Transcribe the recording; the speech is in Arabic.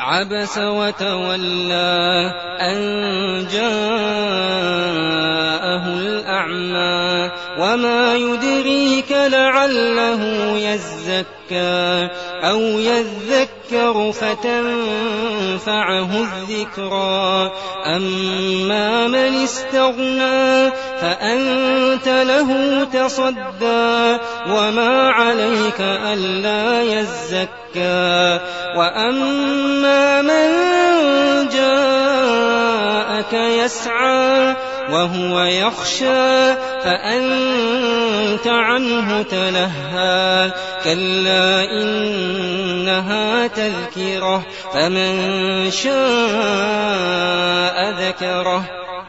عبس وتولى أن جاءه الأعمى وما يدريك لعله يزكى أو يذكر فتنفعه الذكرى أما من استغنى فأنت له تصدى وما عليك ألا يزكى وأما من يسعى وهو يخشى فأنت عنه تلهى. كلا إنها تذكرة فمن شاء ذكره.